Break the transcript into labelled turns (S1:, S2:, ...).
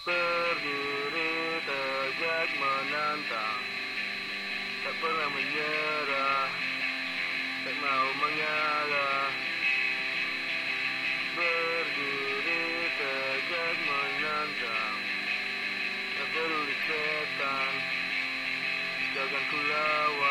S1: Berdiri tegak menantang. Tak pernah menyerah. Tak mau mengalah Berdiri tegak menantang. Tak perlu setan. Jangan kulawan